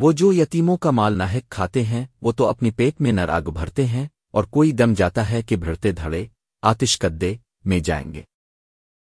وہ جو یتیموں کا مال ناحق کھاتے ہیں، وہ تو اپنی پیٹ میں نراگ بھرتے ہیں، اور کوئی دم جاتا ہے کہ بھرتے دھڑے، آتش کدے میں جائیں گے۔